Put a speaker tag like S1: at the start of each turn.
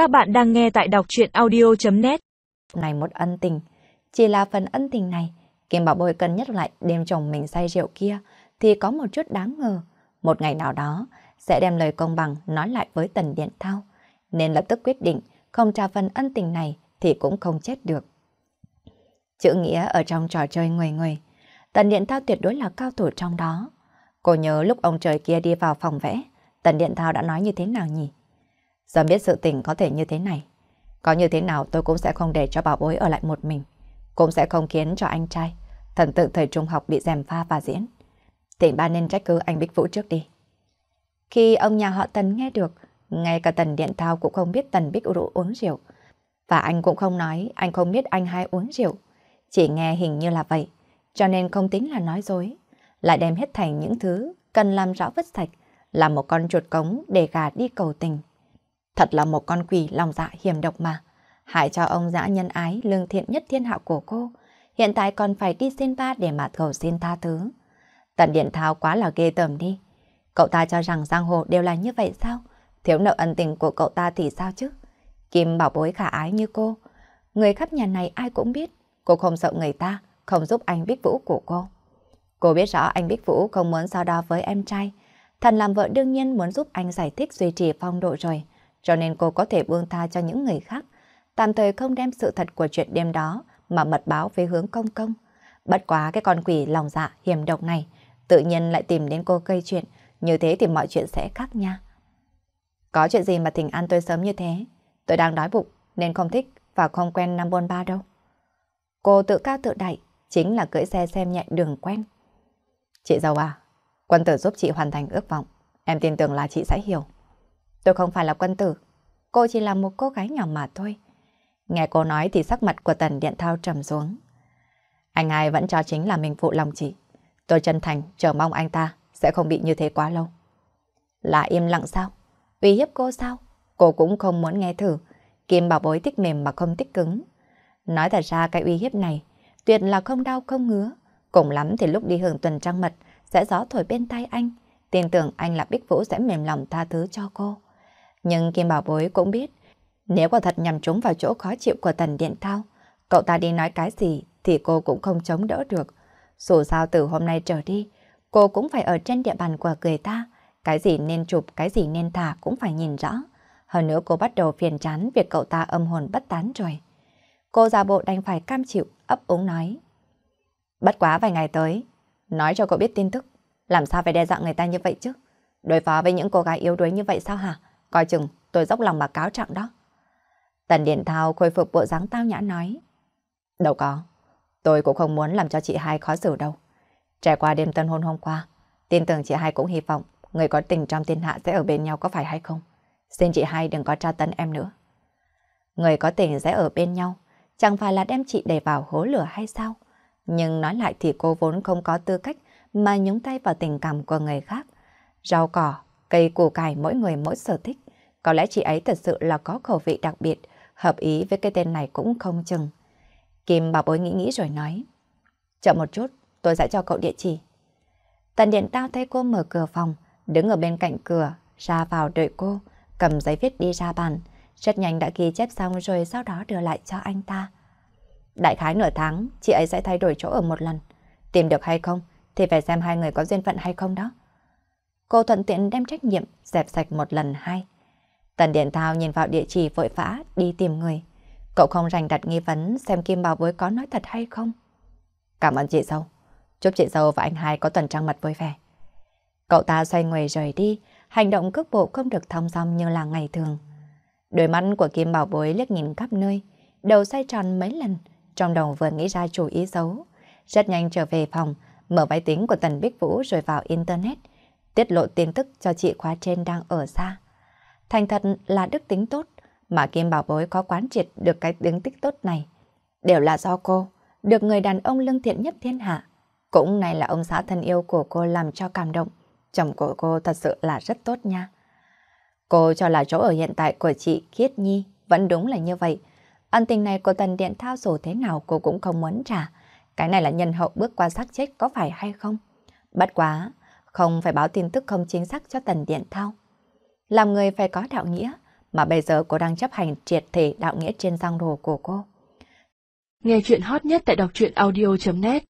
S1: Các bạn đang nghe tại đọc chuyện audio.net
S2: Này một ân tình, chỉ là phần ân tình này, Kim Bảo bồi cân nhắc lại đêm chồng mình say rượu kia thì có một chút đáng ngờ. Một ngày nào đó sẽ đem lời công bằng nói lại với Tần Điện Thao, nên lập tức quyết định không trả phần ân tình này thì cũng không chết được. Chữ nghĩa ở trong trò chơi người người, Tần Điện Thao tuyệt đối là cao thủ trong đó. Cô nhớ lúc ông trời kia đi vào phòng vẽ, Tần Điện Thao đã nói như thế nào nhỉ? Giờ biết sự tình có thể như thế này. Có như thế nào tôi cũng sẽ không để cho bảo bối ở lại một mình. Cũng sẽ không khiến cho anh trai, thần tượng thời trung học bị dèm pha và diễn. Tỉnh ba nên trách cứ anh Bích Vũ trước đi. Khi ông nhà họ Tần nghe được, ngay cả Tần Điện Thao cũng không biết Tần Bích Vũ uống rượu. Và anh cũng không nói anh không biết anh hai uống rượu. Chỉ nghe hình như là vậy, cho nên không tính là nói dối. Lại đem hết thành những thứ cần làm rõ vứt sạch, làm một con chuột cống để gà đi cầu tình. Thật là một con quỷ lòng dạ hiểm độc mà. Hại cho ông dã nhân ái lương thiện nhất thiên hạ của cô. Hiện tại còn phải đi xin ba để mà cầu xin tha thứ. Tần Điện Thao quá là ghê tởm đi. Cậu ta cho rằng giang hồ đều là như vậy sao? Thiếu nợ ân tình của cậu ta thì sao chứ? Kim bảo bối khả ái như cô. Người khắp nhà này ai cũng biết. Cô không sợ người ta, không giúp anh Bích Vũ của cô. Cô biết rõ anh Bích Vũ không muốn so đo với em trai. Thần làm vợ đương nhiên muốn giúp anh giải thích duy trì phong độ rồi cho nên cô có thể buông tha cho những người khác, tạm thời không đem sự thật của chuyện đêm đó mà mật báo với hướng công công. Bất quá cái con quỷ lòng dạ hiểm độc này, tự nhiên lại tìm đến cô gây chuyện, như thế thì mọi chuyện sẽ khác nha. Có chuyện gì mà thỉnh an tôi sớm như thế? Tôi đang đói bụng nên không thích và không quen năm bôn ba đâu. Cô tự cao tự đại, chính là cưỡi xe xem nhẹ đường quen. Chị giàu à, quân tử giúp chị hoàn thành ước vọng. Em tin tưởng là chị sẽ hiểu. Tôi không phải là quân tử, cô chỉ là một cô gái nhỏ mà thôi. Nghe cô nói thì sắc mặt của Tần Điện Thao trầm xuống. Anh ai vẫn cho chính là mình phụ lòng chị. Tôi chân thành chờ mong anh ta sẽ không bị như thế quá lâu. Là im lặng sao? Uy hiếp cô sao? Cô cũng không muốn nghe thử. Kim bảo bối thích mềm mà không thích cứng. Nói thật ra cái uy hiếp này tuyệt là không đau không ngứa. Cùng lắm thì lúc đi hưởng tuần trăng mật sẽ gió thổi bên tay anh. Tin tưởng anh là Bích Vũ sẽ mềm lòng tha thứ cho cô. Nhưng Kim Bảo Bối cũng biết, nếu quả thật nhằm trúng vào chỗ khó chịu của Tần Điện Thao, cậu ta đi nói cái gì thì cô cũng không chống đỡ được. Dù sao từ hôm nay trở đi, cô cũng phải ở trên địa bàn của người ta. Cái gì nên chụp, cái gì nên thả cũng phải nhìn rõ. Hơn nữa cô bắt đầu phiền chán việc cậu ta âm hồn bất tán rồi. Cô giả bộ đành phải cam chịu, ấp úng nói. Bất quá vài ngày tới, nói cho cậu biết tin tức. Làm sao phải đe dọa người ta như vậy chứ? Đối phó với những cô gái yếu đuối như vậy sao hả? Coi chừng tôi dốc lòng mà cáo trạng đó. Tần Điển Thao khôi phục bộ dáng tao nhã nói. Đâu có, tôi cũng không muốn làm cho chị hai khó xử đâu. Trải qua đêm tân hôn hôm qua, tin tưởng chị hai cũng hy vọng người có tình trong thiên hạ sẽ ở bên nhau có phải hay không. Xin chị hai đừng có tra tấn em nữa. Người có tình sẽ ở bên nhau, chẳng phải là đem chị đẩy vào hố lửa hay sao? Nhưng nói lại thì cô vốn không có tư cách mà nhúng tay vào tình cảm của người khác. Rau cỏ, Cây củ cải mỗi người mỗi sở thích. Có lẽ chị ấy thật sự là có khẩu vị đặc biệt, hợp ý với cái tên này cũng không chừng. Kim bảo bối nghĩ nghĩ rồi nói. Chậm một chút, tôi sẽ cho cậu địa chỉ. Tần điện tao thấy cô mở cửa phòng, đứng ở bên cạnh cửa, ra vào đợi cô, cầm giấy viết đi ra bàn. Rất nhanh đã ghi chép xong rồi sau đó đưa lại cho anh ta. Đại khái nửa tháng, chị ấy sẽ thay đổi chỗ ở một lần. Tìm được hay không, thì phải xem hai người có duyên phận hay không đó. Cô thuận tiện đem trách nhiệm dẹp sạch một lần hai. Tần Điện Thao nhìn vào địa chỉ vội vã đi tìm người. Cậu không rành đặt nghi vấn xem Kim Bảo Bối có nói thật hay không. Cảm ơn chị dâu. Chúc chị dâu và anh hai có tuần trăng mật vui vẻ. Cậu ta xoay người rời đi, hành động cước bộ không được thong dong như là ngày thường. Đôi mắt của Kim Bảo Bối liếc nhìn khắp nơi, đầu xoay tròn mấy lần, trong đầu vừa nghĩ ra chủ ý xấu. Rất nhanh trở về phòng, mở máy tính của Tần Bích Vũ rồi vào Internet, tiết lộ tin tức cho chị khóa trên đang ở xa. Thành thật là đức tính tốt, mà Kim Bảo Bối có quán triệt được cái đứng tích tốt này. Đều là do cô, được người đàn ông lương thiện nhất thiên hạ. Cũng này là ông xã thân yêu của cô làm cho cảm động. Chồng của cô thật sự là rất tốt nha. Cô cho là chỗ ở hiện tại của chị Khiết Nhi vẫn đúng là như vậy. Ân tình này của Tần Điện Thao dù thế nào cô cũng không muốn trả. Cái này là nhân hậu bước qua xác chết có phải hay không? Bất quá, không phải báo tin tức không chính xác cho Tần Điện Thao. Làm người phải có đạo nghĩa, mà bây giờ cô đang chấp hành triệt thể đạo nghĩa trên giang đồ của cô.
S3: Nghe chuyện hot nhất tại đọc truyện audio.net